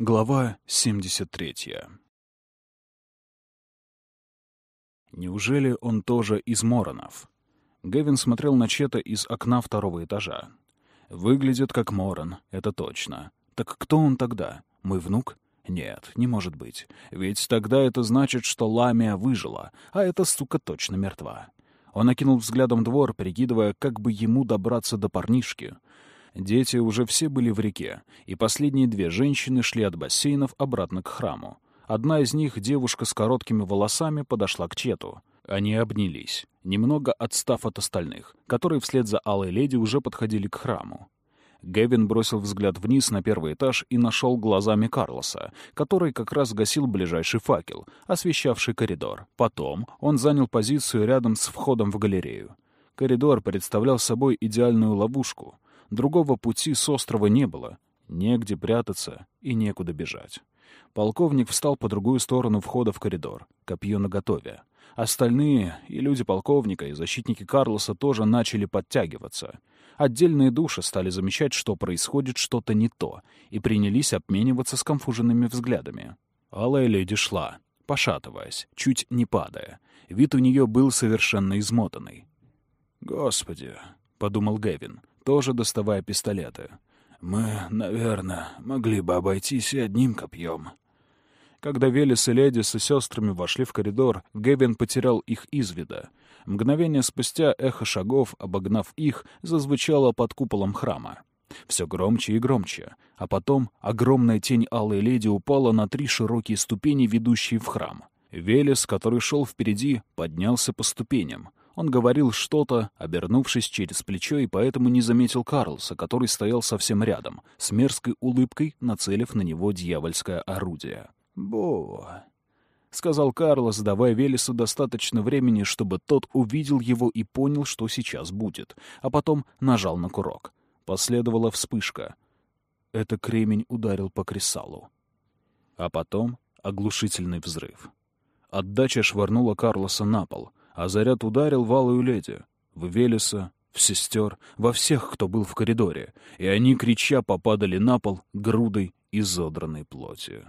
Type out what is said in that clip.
Глава 73 Неужели он тоже из Моронов? Гевин смотрел на Чета из окна второго этажа. Выглядит как Морон, это точно. Так кто он тогда? Мой внук? Нет, не может быть. Ведь тогда это значит, что Ламия выжила, а эта сука точно мертва. Он окинул взглядом двор, прикидывая, как бы ему добраться до парнишки — Дети уже все были в реке, и последние две женщины шли от бассейнов обратно к храму. Одна из них, девушка с короткими волосами, подошла к Чету. Они обнялись, немного отстав от остальных, которые вслед за Алой Леди уже подходили к храму. Гевин бросил взгляд вниз на первый этаж и нашел глазами Карлоса, который как раз гасил ближайший факел, освещавший коридор. Потом он занял позицию рядом с входом в галерею. Коридор представлял собой идеальную ловушку. Другого пути с острова не было. Негде прятаться и некуда бежать. Полковник встал по другую сторону входа в коридор, копье наготове. Остальные, и люди полковника, и защитники Карлоса тоже начали подтягиваться. Отдельные души стали замечать, что происходит что-то не то, и принялись обмениваться скомфуженными взглядами. Алая леди шла, пошатываясь, чуть не падая. Вид у нее был совершенно измотанный. «Господи!» — подумал Гэвин — тоже доставая пистолеты. «Мы, наверное, могли бы обойтись и одним копьем». Когда Велес и Леди со сестрами вошли в коридор, Гевин потерял их из вида. Мгновение спустя эхо шагов, обогнав их, зазвучало под куполом храма. Все громче и громче, а потом огромная тень Алой Леди упала на три широкие ступени, ведущие в храм. Велес, который шел впереди, поднялся по ступеням. Он говорил что-то, обернувшись через плечо, и поэтому не заметил Карлса, который стоял совсем рядом, с мерзкой улыбкой, нацелив на него дьявольское орудие. «Бо...» — сказал Карлос, давая Велесу достаточно времени, чтобы тот увидел его и понял, что сейчас будет, а потом нажал на курок. Последовала вспышка. Это кремень ударил по кресалу. А потом оглушительный взрыв. Отдача швырнула Карлоса на пол — а заряд ударил в алую леди, в Велеса, в сестер, во всех, кто был в коридоре, и они, крича, попадали на пол грудой изодранной плоти.